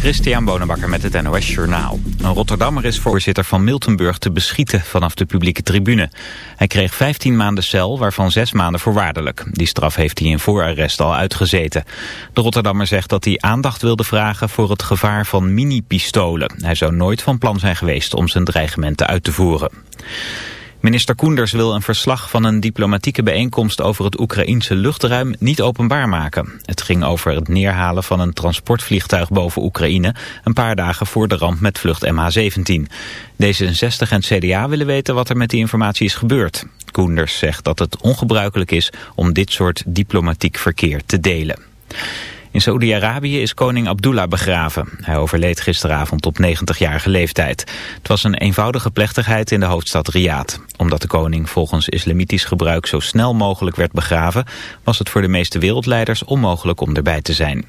Christian Bonenbakker met het NOS Journaal. Een Rotterdammer is voorzitter van Miltenburg te beschieten vanaf de publieke tribune. Hij kreeg 15 maanden cel, waarvan 6 maanden voorwaardelijk. Die straf heeft hij in voorarrest al uitgezeten. De Rotterdammer zegt dat hij aandacht wilde vragen voor het gevaar van mini-pistolen. Hij zou nooit van plan zijn geweest om zijn dreigementen uit te voeren. Minister Koenders wil een verslag van een diplomatieke bijeenkomst over het Oekraïense luchtruim niet openbaar maken. Het ging over het neerhalen van een transportvliegtuig boven Oekraïne een paar dagen voor de ramp met vlucht MH17. D66 en CDA willen weten wat er met die informatie is gebeurd. Koenders zegt dat het ongebruikelijk is om dit soort diplomatiek verkeer te delen. In Saoedi-Arabië is koning Abdullah begraven. Hij overleed gisteravond op 90-jarige leeftijd. Het was een eenvoudige plechtigheid in de hoofdstad Riyadh. Omdat de koning volgens islamitisch gebruik zo snel mogelijk werd begraven... was het voor de meeste wereldleiders onmogelijk om erbij te zijn.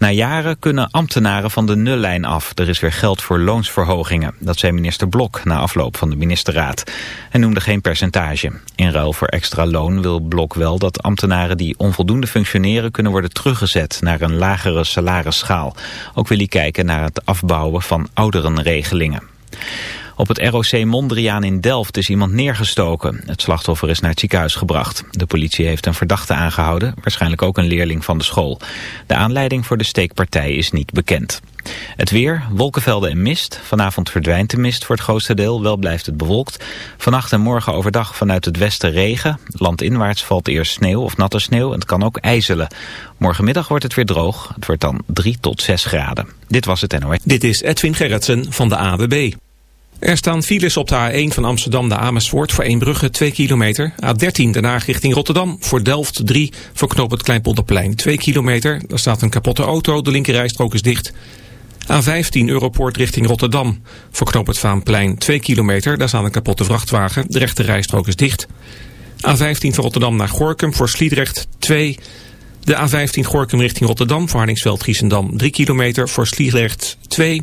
Na jaren kunnen ambtenaren van de nullijn af. Er is weer geld voor loonsverhogingen. Dat zei minister Blok na afloop van de ministerraad. Hij noemde geen percentage. In ruil voor extra loon wil Blok wel dat ambtenaren die onvoldoende functioneren... kunnen worden teruggezet naar een lagere salarisschaal. Ook wil hij kijken naar het afbouwen van ouderenregelingen. Op het ROC Mondriaan in Delft is iemand neergestoken. Het slachtoffer is naar het ziekenhuis gebracht. De politie heeft een verdachte aangehouden, waarschijnlijk ook een leerling van de school. De aanleiding voor de steekpartij is niet bekend. Het weer, wolkenvelden en mist. Vanavond verdwijnt de mist voor het grootste deel, wel blijft het bewolkt. Vannacht en morgen overdag vanuit het westen regen. Landinwaarts valt eerst sneeuw of natte sneeuw en het kan ook ijzelen. Morgenmiddag wordt het weer droog. Het wordt dan 3 tot 6 graden. Dit was het NOS. Dit is Edwin Gerritsen van de AWB. Er staan files op de A1 van Amsterdam naar Amersfoort voor Eembrugge 2 kilometer. A13 daarna richting Rotterdam voor Delft 3 voor knoop het Kleinpolderplein 2 kilometer. Daar staat een kapotte auto, de linkerrijstrook is dicht. A15 Europoort richting Rotterdam voor knoop het Vaanplein 2 kilometer. Daar staat een kapotte vrachtwagen, de rechterrijstrook is dicht. A15 van Rotterdam naar Gorkum voor Sliedrecht 2 de A15 Gorkum richting Rotterdam voor Hardingsveld-Giessendam 3 kilometer voor Sliedrecht 2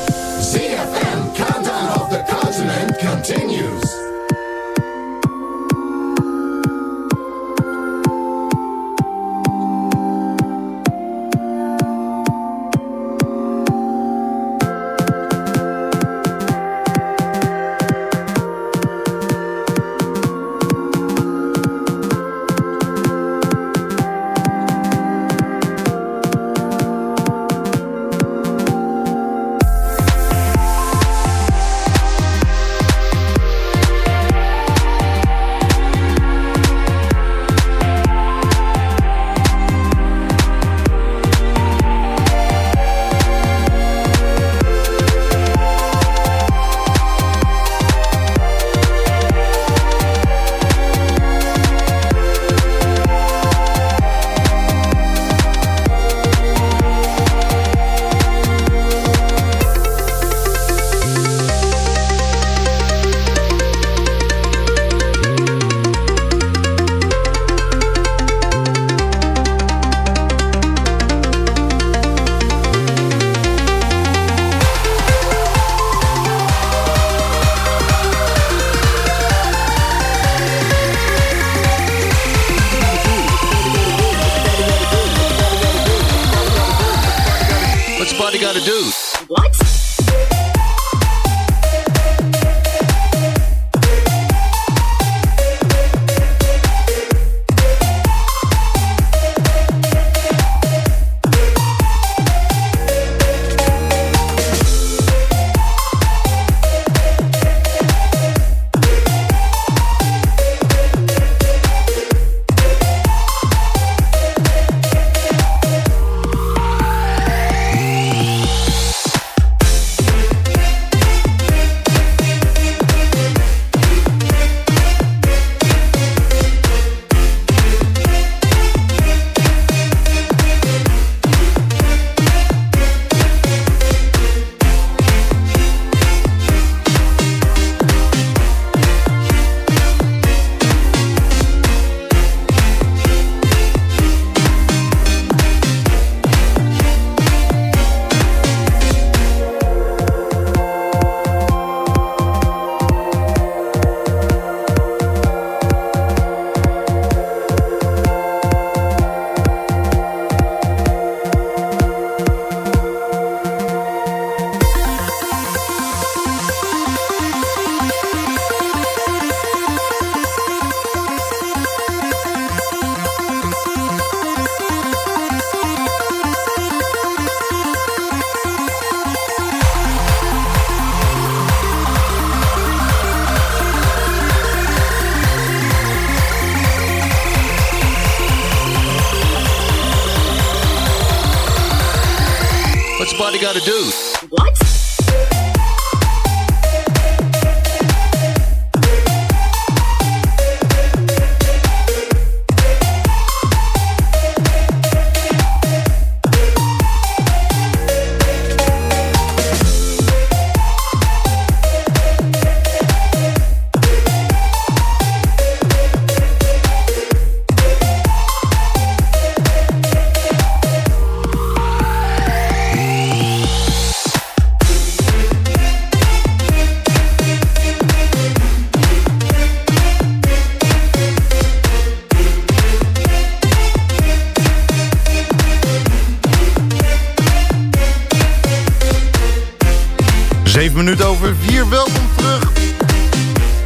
Zeven minuten over vier, welkom terug.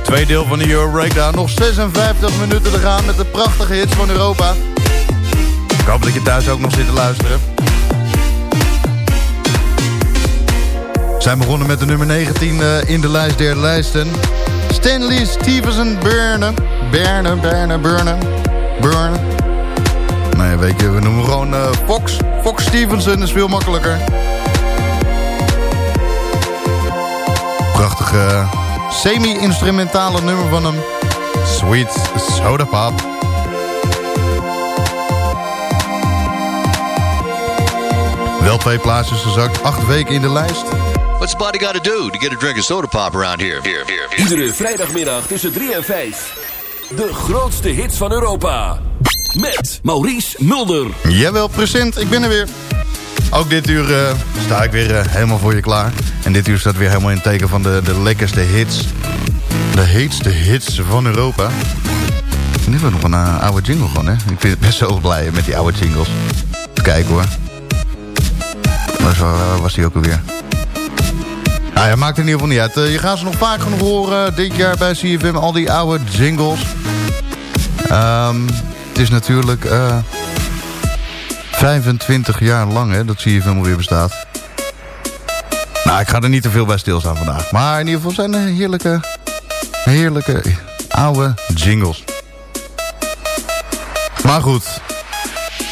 Tweede deel van de Euro Breakdown. Nog 56 minuten te gaan met de prachtige hits van Europa. Ik hoop dat je thuis ook nog zit te luisteren. We zijn begonnen met de nummer 19 eh, in de lijst der lijsten. Stanley Stevenson Berne. Berne, Berne, Berne. Berne. Nee, weet je, we noemen gewoon eh, Fox. Fox Stevenson is veel makkelijker. Prachtige semi-instrumentale nummer van hem. Sweet Soda Pop. Wel twee plaatsjes gezakt, acht weken in de lijst. What's Buddy got to do to get a drink of soda pop around here? Here, here, here. Iedere vrijdagmiddag tussen 3 en 5. De grootste hits van Europa. Met Maurice Mulder. Jawel, present, ik ben er weer. Ook dit uur eh, sta ik weer eh, helemaal voor je klaar. En dit uur staat weer helemaal in het teken van de, de lekkerste hits. De heetste hits van Europa. En dit was nog een eh, oude jingle gewoon, hè. Ik vind het best zo blij met die oude jingles. Even kijken hoor. Waar was, was die ook alweer? Nou ja, maakt in ieder geval niet uit. je gaat ze nog vaak genoeg horen dit jaar bij CFM. Al die oude jingles. Ehm, het is natuurlijk... 25 jaar lang hè, dat CFM alweer bestaat. Nou, ik ga er niet te veel bij stilstaan vandaag. Maar in ieder geval zijn er heerlijke, heerlijke oude jingles. Maar goed,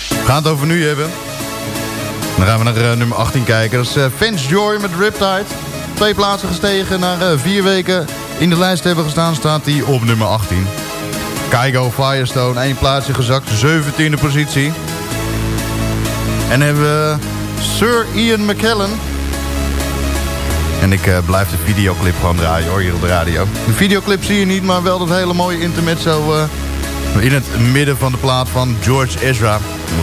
we gaan het over nu hebben. Dan gaan we naar uh, nummer 18 kijken. Dat is uh, Vince Joy met Riptide. Twee plaatsen gestegen. Na uh, vier weken in de lijst hebben gestaan, staat hij op nummer 18. Kaigo Firestone, één plaatsje gezakt, 17e positie. En hebben we Sir Ian McKellen. En ik uh, blijf de videoclip gewoon draaien hoor, hier op de radio. De videoclip zie je niet, maar wel dat hele mooie intermezzo... Uh, in het midden van de plaat van George Ezra.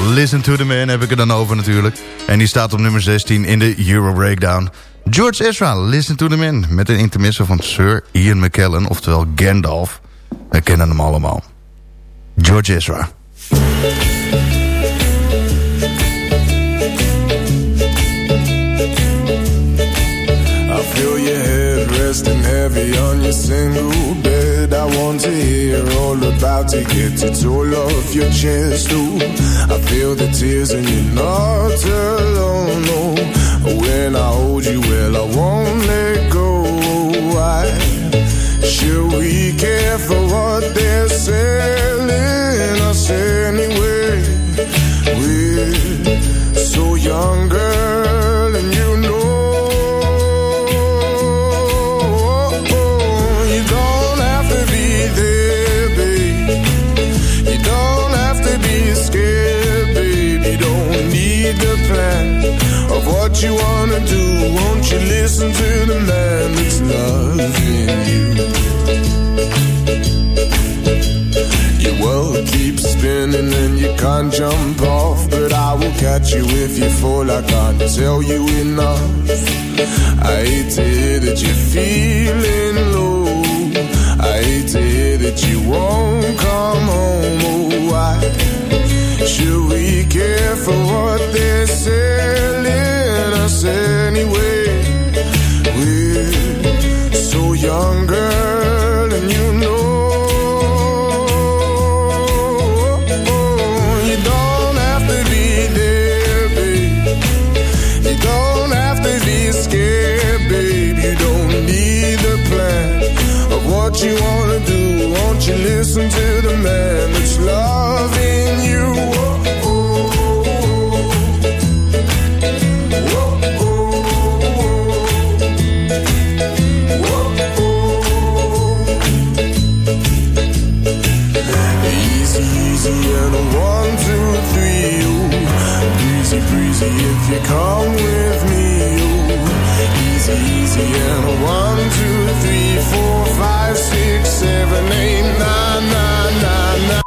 Listen to the Man heb ik er dan over natuurlijk. En die staat op nummer 16 in de Euro Breakdown. George Ezra, Listen to the Man. Met een intermezzo van Sir Ian McKellen, oftewel Gandalf. We kennen hem allemaal. George Ezra. resting heavy on your single bed. I want to hear all about it. Get it all off your chest, ooh. I feel the tears and you're not alone, no. When I hold you, well, I won't let go. Why should we care for what they're selling? Listen to the man that's loving you? Your world keeps spinning and you can't jump off. But I will catch you if you fall. I can't tell you enough. I hate to hear that you're feeling low. I hate to hear that you won't come home. Oh, why should we care for what one, two, three, four, five, six, seven, eight, nine, nine, nine, nine.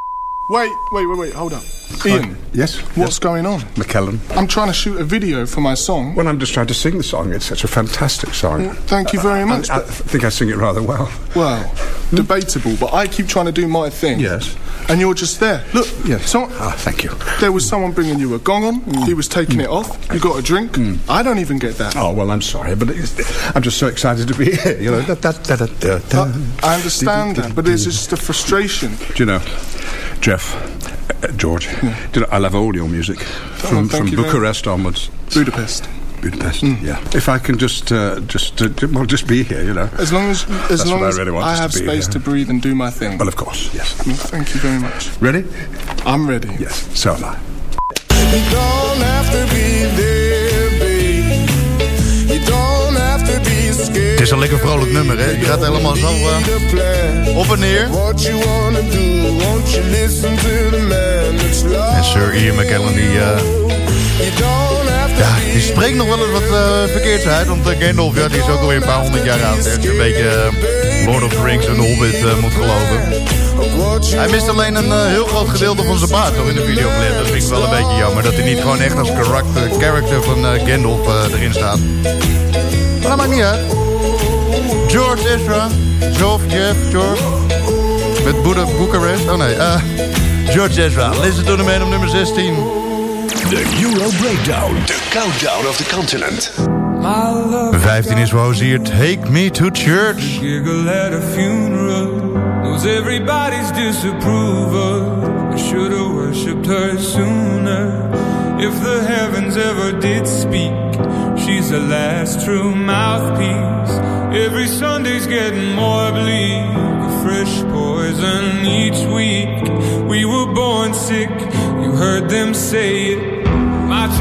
Wait, wait, wait, wait, hold up. Ian. Yes. What's going on? McKellen. I'm trying to shoot a video for my song. Well, I'm just trying to sing the song. It's such a fantastic song. Well, thank you very much, I, I think I sing it rather well. Well, debatable, but I keep trying to do my thing. Yes. And you're just there. Look, Yes. so Ah, thank you. there was someone bringing you a gong on. He was taking it off. You got a drink. I don't even get that. Oh well, I'm sorry, but it's, I'm just so excited to be here. You know, da, da, da, da. I, understand that, but it's just a frustration. Do you know, Jeff, uh, George? Do you know, I love all your music from, Oh, from you Bucharest onwards. Budapest. Budapest. Yeah. If I can just, uh, just, uh, well, just be here. You know. As long as, as That's long what I as really want, I have to space here. to breathe and do my thing. Well, of course, yes. Well, Thank you very much. Ready? I'm ready. Yes. So am I. You don't have to be there, babe. You don't have to be scared. Het is een lekker vrolijk nummer, hè? Je gaat helemaal zo eh, op en neer. What you wanna do, won't you listen to the man that's love? En Sir Ian McKellen, die, eh, Ja, die spreekt nog wel eens wat eh verkeerds uit. Want eh, Gandalf, ja, die is ook alweer een paar honderd jaar oud. Als je een beetje eh, Lord of the Rings en Hobbit moet geloven. Hij mist alleen een heel groot gedeelte van zijn baard toch in de videoclip. Dat vind ik wel een beetje jammer. Dat hij niet gewoon echt als karakter, character van Gandalf erin staat. Maar dat maakt niet uit. George Ezra. Geoff, Jeff, George. Met Bucharest. Oh nee, George Ezra. Listen to the man op nummer 16. De Euro Breakdown. De countdown of the continent. 15 is Rozier. Take me to church. giggle at a funeral knows everybody's disapproval. I should have worshipped her sooner. If the heavens ever did speak, she's the last true mouthpiece. Every Sunday's getting more bleak, a fresh poison each week. We were born sick, you heard them say it.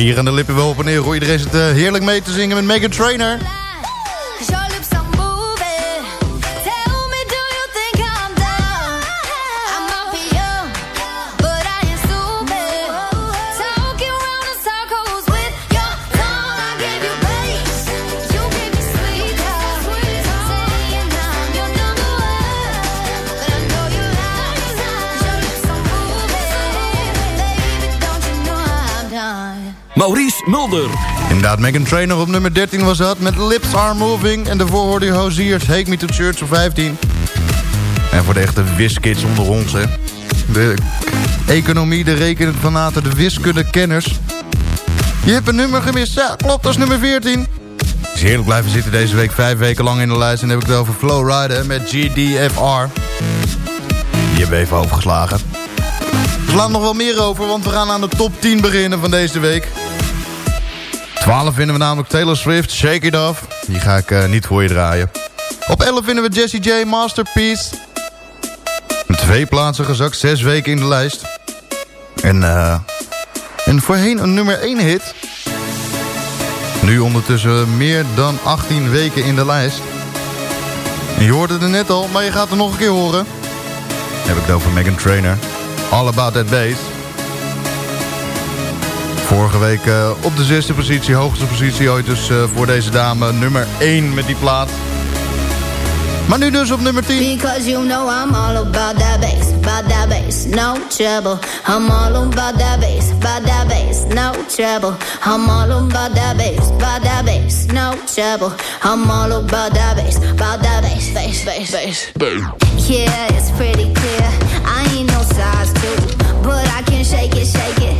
hier gaan de lippen wel op en neer. Hoor iedereen zit eh, heerlijk mee te zingen met Megan Trainer. Maurice Mulder. Inderdaad, Megan Trainer op nummer 13 was dat. Met Lips Are Moving. En daarvoor hoorde je Hoziers Take Me To Church op 15. En voor de echte wiskids onder ons, hè. De economie, de rekenfanaten, de wiskundekenners. Je hebt een nummer gemist. Ja, klopt, dat is nummer 14. Is blijven zitten deze week. Vijf weken lang in de lijst. En dan heb ik het over Flowrider met GDFR. Die hebben we even overgeslagen. We slaan nog wel meer over, want we gaan aan de top 10 beginnen van deze week. 12 vinden we namelijk Taylor Swift, Shake It Off. Die ga ik eh, niet voor je draaien. Op 11 vinden we Jessie J, Masterpiece. Twee plaatsen gezakt, zes weken in de lijst. En, eh en voorheen een nummer 1 hit. Nu ondertussen meer dan 18 weken in de lijst. Je hoorde het er net al, maar je gaat het nog een keer horen. Heb ik het over Megan Trainer. All About That Bass. Vorige week eh, op de zesde positie, hoogste positie ooit dus eh, voor deze dame. Nummer 1 met die plaat. Maar nu dus op nummer 10. Because you know I'm all about that bass, about that bass, no trouble. I'm all about that bass, about that bass, no trouble. I'm all about that bass, about that bass, no trouble. I'm all about that bass, about that bass, bass, bass, bass. Yeah, it's pretty clear. I ain't no size two, but I can shake it, shake it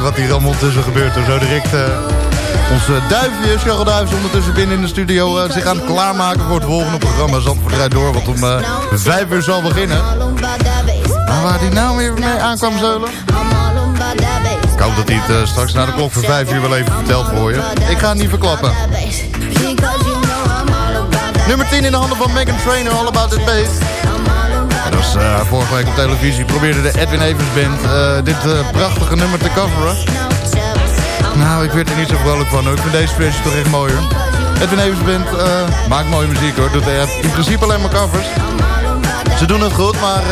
Wat hier allemaal tussen gebeurt. Zo direct eh, onze duifje, Charles Duif, is ondertussen binnen in de studio... eh, zich aan het klaarmaken voor het volgende programma. Zandvoort rijdt door, wat om eh, vijf uur zal beginnen. Maar waar die nou weer mee aankwam zeulen? Ik hoop dat hij het eh, straks na de klok voor vijf uur wel even vertelt voor je. Ik ga het niet verklappen. Nummer 10 in de handen van Megan Trainer, All About It Bass. Dat was eh, vorige week op televisie. Probeerde de Edwin Evers Band eh, dit eh, prachtige nummer te coveren. Nou, ik werd er niet zo vrolijk van hoor. Ik vind deze versie toch echt mooier. Edwin Evers Band maakt mooie muziek hoor. Doet in principe alleen maar covers. Ze doen het goed, maar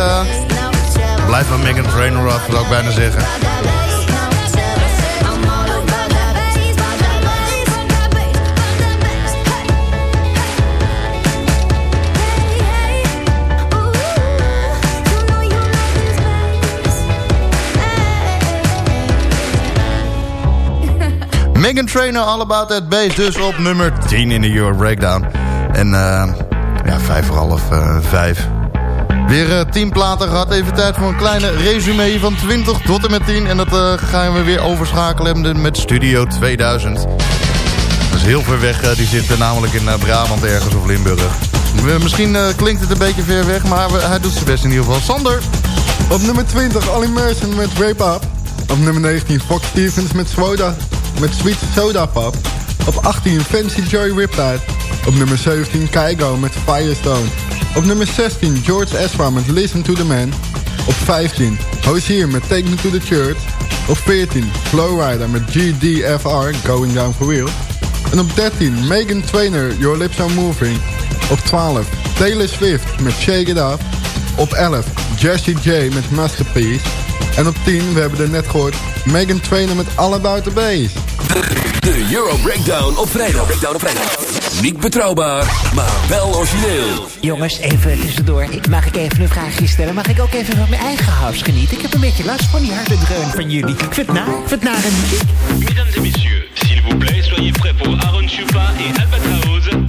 blijft van Megan Trainor af, wil ik bijna zeggen. Megan Trainer, All About That Bass. Dus op nummer 10 in de Euro Breakdown. En uh, ja, vijf voor half uh, vijf. Weer uh, 10 platen gehad. Even tijd voor een kleine resume van 20 tot en met 10. En dat gaan we weer overschakelen met Studio 2000. Dat is heel ver weg. die zit namelijk in Brabant ergens of Limburg. Misschien klinkt het een beetje ver weg, maar hij doet zijn best in ieder geval. Sander. Op nummer 20 All Immersion met Rape Up. Op nummer 19 Fox Stevens met Swoda met Sweet Soda Pop. Op 18 Fancy Joy Riptide. Op nummer 17 Kaigo met Firestone. Op nummer 16 George Ezra met Listen to the Man. Op 15 Hozier met Take Me to the Church. Op 14 Flowrider met GDFR Going Down for Real. En op 13 Megan Trainer Your Lips Are Moving. Op 12 Taylor Swift met Shake It Up. Op 11 Jessie J met Masterpiece. En op 10, we hebben er net gehoord, Megan Trainer met All About the Bass. De Euro Breakdown op vrijdag. Breakdown op vrijdag. Niet betrouwbaar, maar wel origineel. Jongens, even tussendoor. Mag ik even een vraagje stellen? Mag ik ook even van mijn eigen house genieten? Ik heb een beetje last van die harde dreun van jullie. Ik vind het naar, ik vind het naar muziek. Mesdames et messieurs, s'il vous plaît, soyez prêts pour Aaron Chupa et Albatraoz.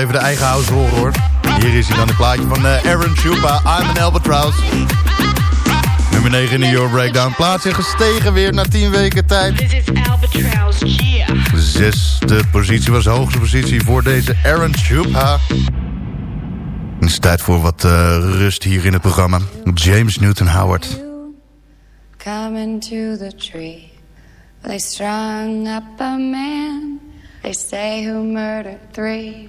Even de eigen house horen hoor. Hier is hij dan, een plaatje van uh, Aaron Chupa, I'm an Albatross. Nummer 9 in de Euro Breakdown. Plaatsje gestegen weer na 10 weken tijd. This is Albatross, yeah. Zesde positie was de hoogste positie voor deze Aaron Chupa. Het is tijd voor wat uh, rust hier in het programma. James Newton Howard. Coming to the tree. They strung up a man. They say who murdered three.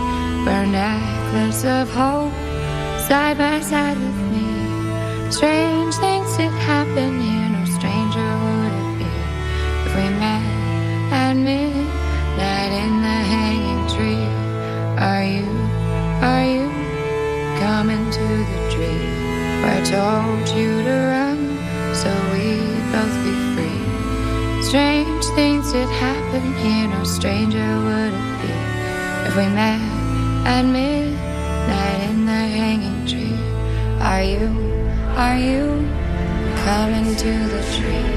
Where necklace of hope side by side with me. Strange things did happen here, no stranger would it be if we met at midnight in the hanging tree. Are you, are you coming to the tree where I told you to run so we both be free. Strange things did happen here, no stranger would it be if we met at midnight in the hanging tree. Are you, are you coming to the tree?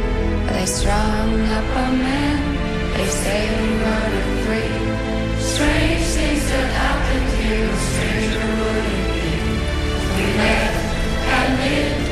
They strung up a man, they say we murdered three. Strange things that happened here, stranger would it be we met at midnight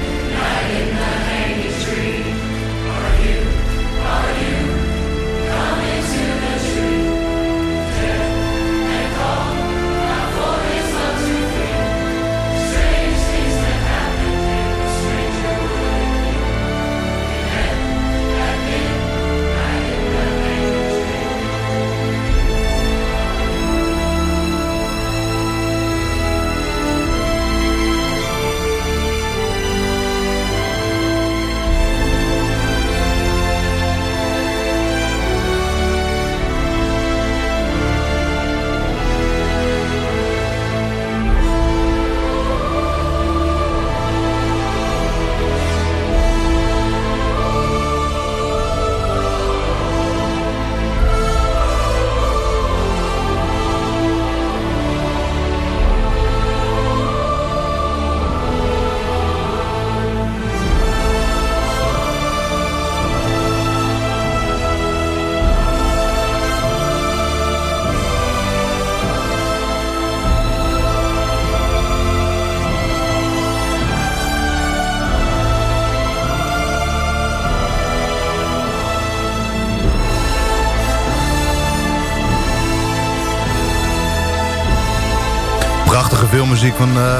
Filmmuziek van uh,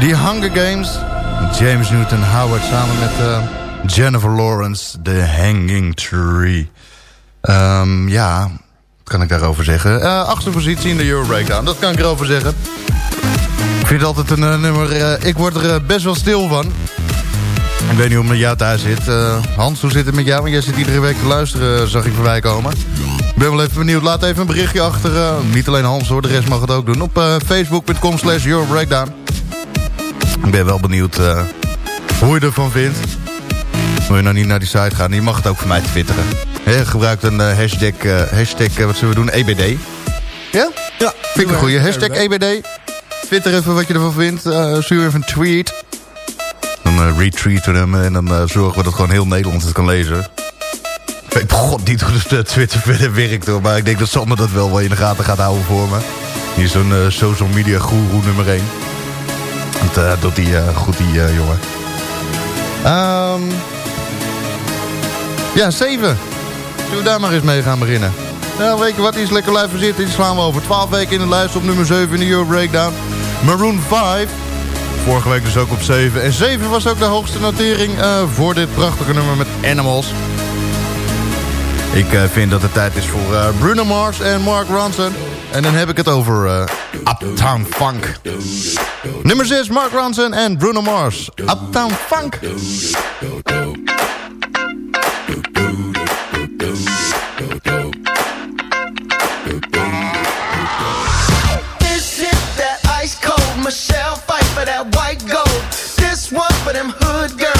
The Hunger Games. James Newton Howard samen met uh, Jennifer Lawrence, The Hanging Tree. Um, ja, wat kan ik daarover zeggen? Uh, achtste positie in de Euro Breakdown, dat kan ik erover zeggen. Ik vind altijd een nummer, ik word er best wel stil van. Ik weet niet hoe het met jou thuis zit. Hans, hoe zit het met jou? Want jij zit iedere week te luisteren, zag ik voorbij komen. Ik ben wel even benieuwd. Laat even een berichtje achter. Uh, niet alleen Hans hoor, de rest mag het ook doen. Op uh, facebook.com slash Eurobreakdown. Ik ben wel benieuwd uh, hoe je ervan vindt. Wil je nou niet naar die site gaan? Je mag het ook voor mij twitteren. He, gebruik een hashtag, hashtag wat zullen we doen? EBD. Ja? Ja. Vind ik een goeie. Hashtag EBD. Twitter even wat je ervan vindt. stuur even een tweet. Dan retweeten we hem en dan zorgen we dat gewoon heel Nederland het kan lezen. Ik weet god niet hoe de Twitter verder werkt hoor. Maar ik denk dat Sander dat wel wel in de gaten gaat houden voor me. Hier is zo'n uh, social media guru nummer 1. Dat uh, doet hij uh, goed die jongen. Um, ja, 7. Zullen we daar maar eens mee gaan beginnen? Nou, weet je wat, die is lekker blijven zitten. Die slaan we over 12 weken in de lijst op nummer 7 in de Euro Breakdown. Maroon 5. Vorige week dus ook op 7. En 7 was ook de hoogste notering voor dit prachtige nummer met Animals. Ik uh, vind dat het tijd is voor uh, Bruno Mars en Mark Ronson. En dan heb ik het over Uptown Funk. Nummer 6, Mark Ronson en Bruno Mars. Uptown Funk. This is that ice cold Michelle fight for that white gold. This one for them hood girls,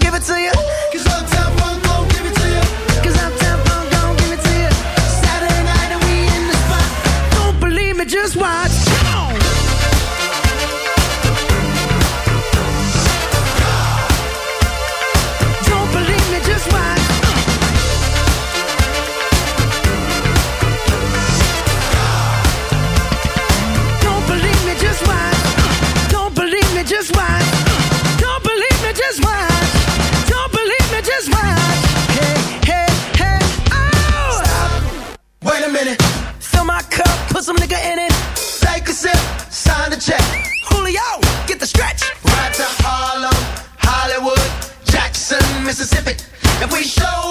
just Get the stretch. Right to Harlem, Hollywood, Jackson, Mississippi. If we show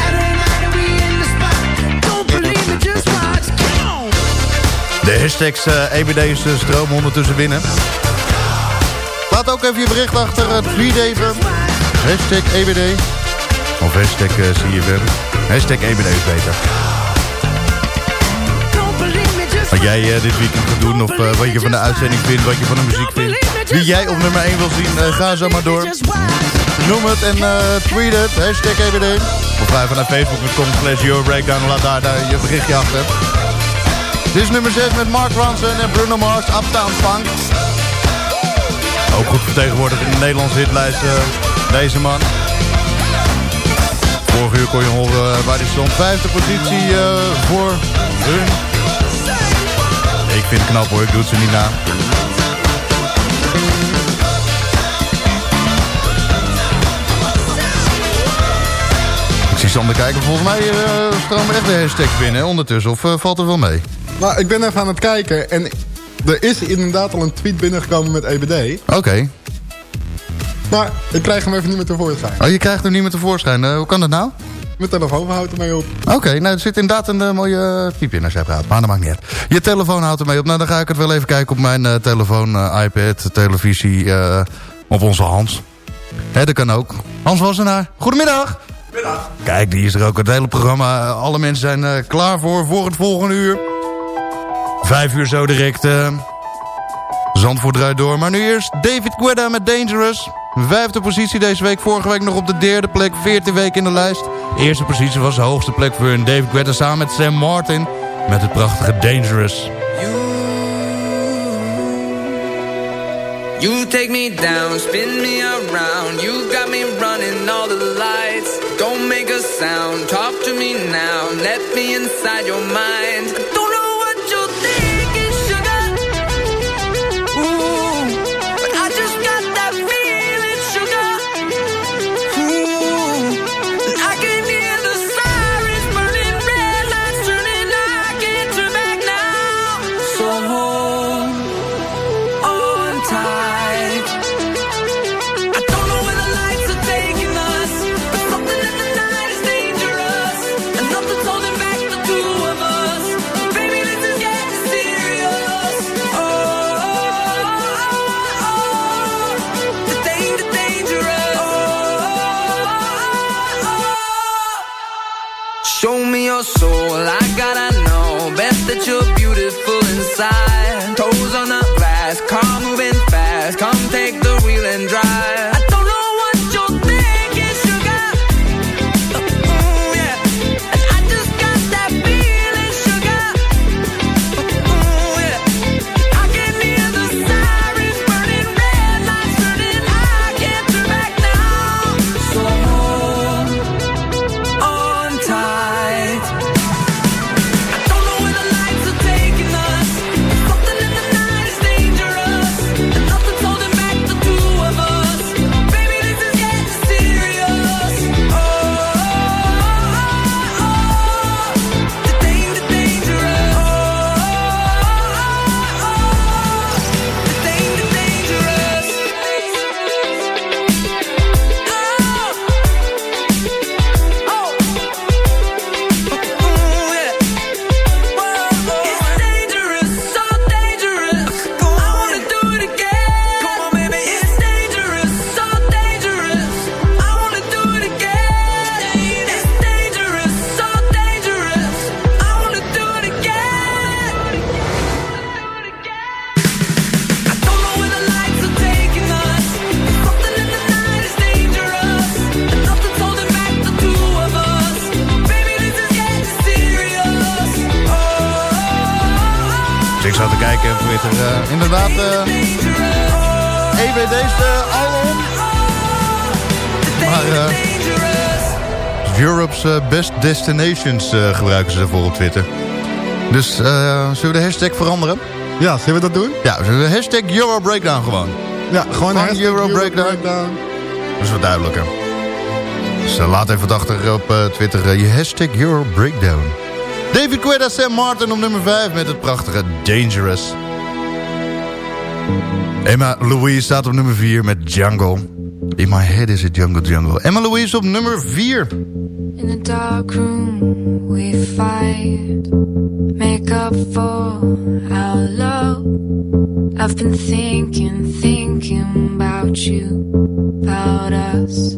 De hashtags uh, EBD's uh, stromen ondertussen binnen. Laat ook even je bericht achter. Uh, tweet even. Hashtag EBD. Of hashtag uh, CFM. Hashtag EBD is beter. Wat jij dit weekend gaat doen. Of wat je van de uitzending vindt. Wat je van de muziek vindt. Wie jij op nummer 1 wil zien. Ga zo maar door. Noem het en tweet het. Hashtag EBD. Of ga even naar facebook.com slash Breakdown. Laat daar je berichtje achter. Dit is nummer 6 met Mark Ronson en Bruno Mars, Uptown Funk. Ook goed vertegenwoordigd in de Nederlandse hitlijst, uh, deze man. Vorige uur kon je horen uh, waar die stond. Vijfde positie uh, voor hun. Ik vind het knap hoor, ik doe het ze niet na. Ik zie Sander kijken, volgens mij uh, stromen echt de hashtags binnen ondertussen. Of valt er wel mee? Nou, ik ben even aan het kijken en er is inderdaad al een tweet binnengekomen met EBD. Oké. Okay. Maar ik krijg hem even niet meer tevoorschijn. Oh, je krijgt hem niet meer tevoorschijn. Uh, hoe kan dat nou? Mijn telefoon houdt ermee op. Oké, nou er zit inderdaad een eh, mooie uh, piep in als jij praat. Maar dat maakt niet uit. Je telefoon houdt ermee op. Nou, dan ga ik het wel even kijken op mijn eh, telefoon, eh, iPad, televisie, eh, op onze Hans. Hè, dat kan ook. Hans Wassenaar, goedemiddag. Middag. Kijk, die is er ook. Het hele programma. eh, Alle mensen zijn eh, klaar voor, voor het volgende uur. Vijf uur zo direct. eh Zandvoort draait door. Maar nu eerst David Guetta met Dangerous. Vijfde positie deze week. Vorige week nog op de derde plek. Veertien weken in de lijst. Eerste positie was de hoogste plek voor hun. David Guetta samen met Sam Martin. Met het prachtige Dangerous. You take me down, spin me around. You got me running all the lights. Don't make a sound, talk to me now. Let me inside your mind. Twitter. eh, inderdaad, eh EBD's uh, al om. Maar eh, Europe's Best Destinations gebruiken ze ervoor op Twitter. Dus zullen we de hashtag veranderen? Ja, zullen we dat doen? Ja, zullen we de hashtag Euro Breakdown gewoon. Ja, gewoon hashtag Euro Euro Breakdown. Breakdown. Dat is wat duidelijker. Dus laat even wat achter op Twitter je hashtag Euro Breakdown. David Guetta, Sam Martin op nummer 5 met het prachtige Dangerous. Emma Louise staat op nummer 4 met Jungle. In my head is it Jungle Jungle. Emma Louise op nummer 4. In the dark room we fight Make up for our love I've been thinking, thinking about you About us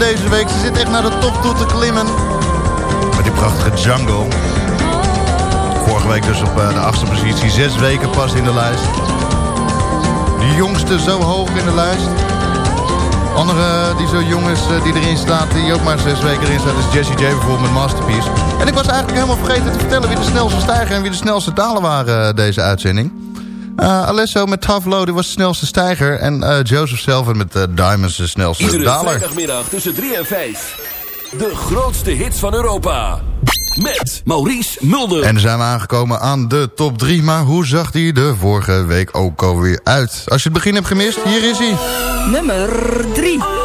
deze week. Ze zit echt naar de top toe te klimmen. Met die prachtige jungle. Vorige week dus op eh, de achtste positie. Zes weken pas in de lijst. De jongste zo hoog in de lijst. Andere die zo jong is, eh, die erin staat, die ook maar zes weken erin staat, is Jessie J bijvoorbeeld met Masterpiece. En ik was eigenlijk helemaal vergeten te vertellen wie de snelste stijger en wie de snelste daler waren eh, deze uitzending. Eh Alesso met Tough die was de snelste stijger. En eh, Joseph Selven met eh, Diamonds de snelste Iedere daler. vrijdagmiddag tussen 3 en 5. De grootste hits van Europa. Met Maurice Mulder. En dan zijn we aangekomen aan de top 3. Maar hoe zag die de vorige week ook alweer uit? Als je het begin hebt gemist, hier is hij. Nummer 3.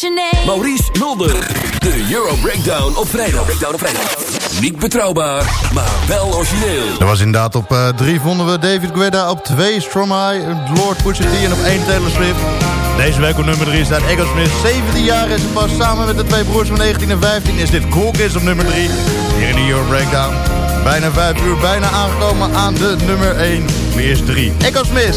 Your name. Maurice Mulder. De Euro Breakdown op vrijdag. Breakdown op vrijdag. Niet betrouwbaar, maar wel origineel. Dat was inderdaad op 3 vonden we David Guetta. Op 2 Stromae, Lord Pusha T en op 1 Taylor Swift. Deze week op nummer 3 staat Echo Smith. 17 jaar is ze pas samen met de twee broers van 19 en 15. Is dit Cool Kids op nummer 3. Hier in de Euro Breakdown. Bijna 5 uur, bijna aangekomen aan de nummer 1. Wie is 3? Echo Smith.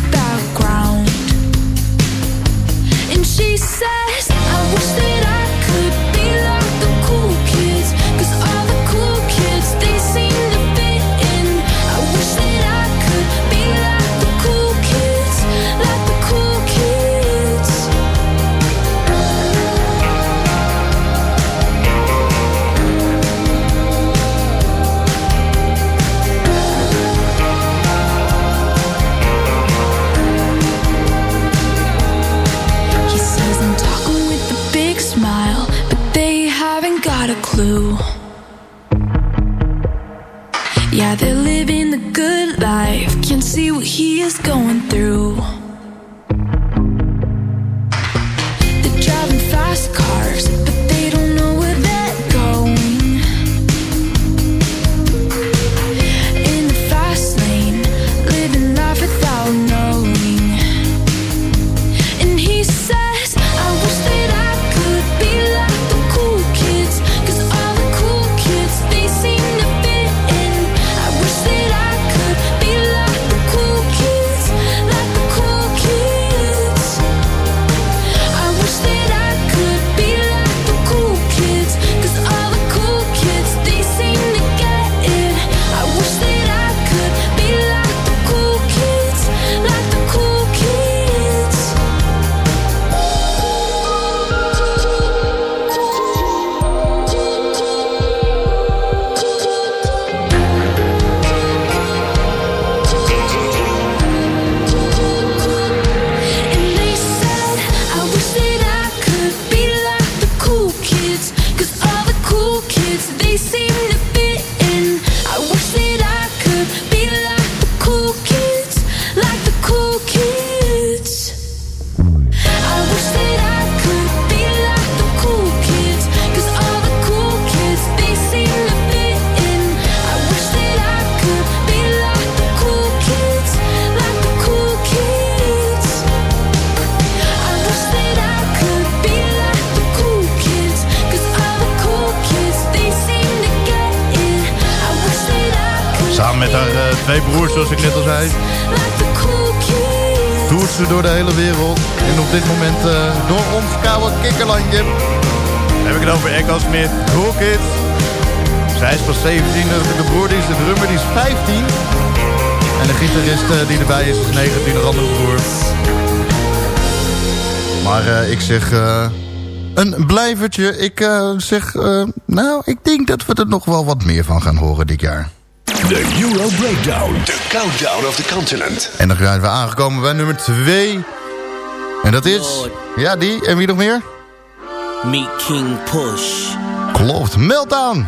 is going through. Gitarist eh, die erbij is, is 19, de andere broer. Maar eh, ik zeg... eh, een blijvertje. Ik zeg... eh, nou, ik denk dat we er nog wel wat meer van gaan horen dit jaar. De Euro Breakdown. De countdown of the continent. En dan zijn we aangekomen bij nummer 2. En dat is... Ja, die. En wie nog meer? Meet King Push. Klopt. Meltdown.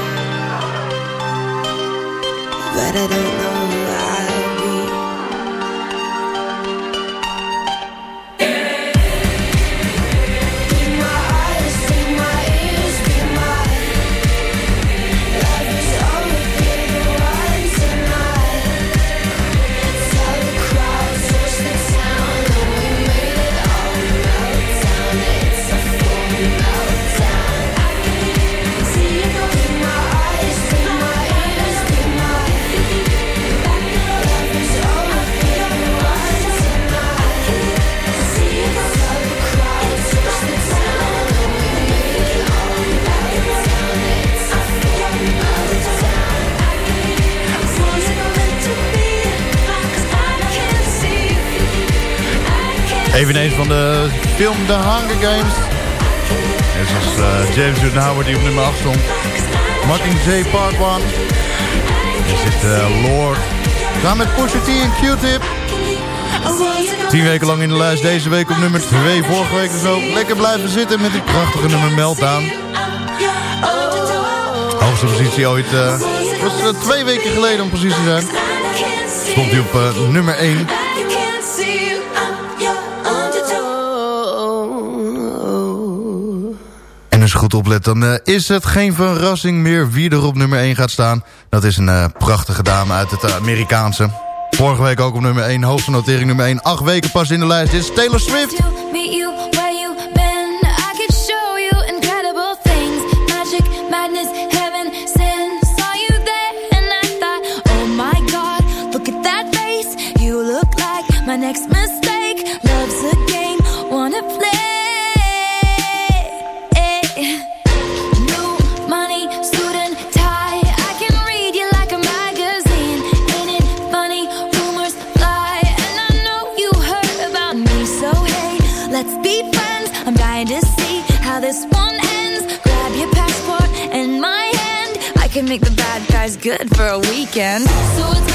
I don't know Eveneens van de film The Hunger Games. Dit is uh, James Newton Howard die op nummer 8 stond. Mockingjay Part 1. Hier zit uh, Lord. Samen met Pusha T en Q-Tip. Tien weken lang in de lijst. Deze week op nummer 2. Vorige week dus ook. Lekker blijven zitten met die prachtige nummer Meltdown. Hoogste positie ooit. Uh, was twee weken geleden om precies te zijn. Stond hij op nummer 1. Goed oplet, dan uh, is het geen verrassing meer wie er op nummer 1 gaat staan. Dat is een uh, prachtige dame uit het Amerikaanse. Vorige week ook op nummer 1, hoogste notering nummer 1. Acht weken pas in de lijst. Is Taylor Swift. Good for a weekend. So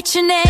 write your name.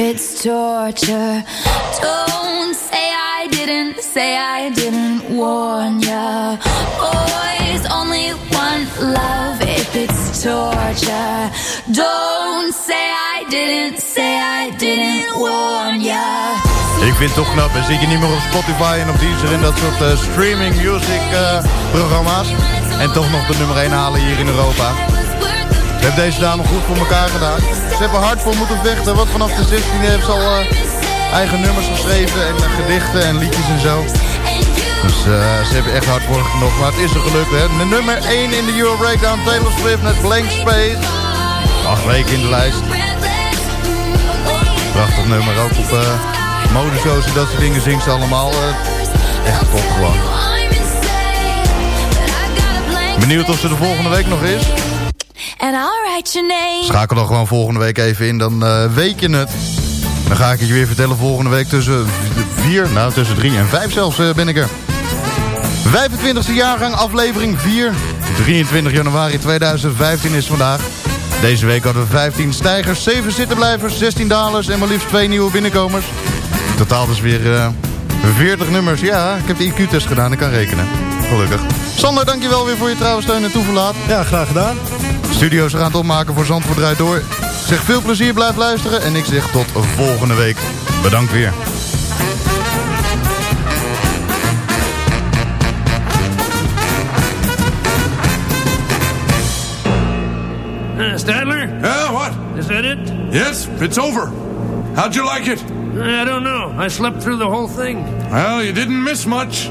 it's torture. Don't say I didn't, say I didn't warn ya. Boys only want love if it's torture. Don't say I didn't, say I didn't warn ya. Ik vind het toch knap. En zit je niet meer op Spotify en op Deezer en dat soort eh, streaming music eh, programma's. En toch nog de nummer 1 halen hier in Europa. We hebben deze dame goed voor elkaar gedaan. Ze hebben hard voor moeten vechten. Want vanaf de 16e heeft ze al eh, eigen nummers geschreven. En eh, gedichten en liedjes en zo. Dus eh, ze hebben echt hard voor genoeg. Maar het is er gelukt hè. Nummer 1 in de Euro Breakdown. Taylor Swift met Blank Space. Acht weken in de lijst. Prachtig nummer. Ook op modeshows en dat soort dingen zingt ze allemaal. echt top gewoon. Benieuwd of ze de volgende week nog is. Schakel dan gewoon volgende week even in, dan eh, weet je het. Dan ga ik het je weer vertellen volgende week tussen 4, nou tussen 3 en 5 zelfs eh, ben ik er. 25e jaargang, aflevering 4. 23 januari 2015 is vandaag. Deze week hadden we 15 stijgers, 7 zittenblijvers, 16 dalers en maar liefst 2 nieuwe binnenkomers. In totaal dus weer eh 40 nummers. Ja, ik heb de IQ-test gedaan, ik kan rekenen. Gelukkig. Sander, dankjewel weer voor je trouwe steun en toeverlaat. Ja, graag gedaan. Studio's gaan het opmaken voor Zandvoort draait door. Zeg veel plezier, blijf luisteren. En ik zeg tot volgende week. Bedankt weer. Uh, Stadler? Yeah, what? Is that it? Yes, it's over. How'd you like it? I don't know. I slept through the whole thing. Well, you didn't miss much.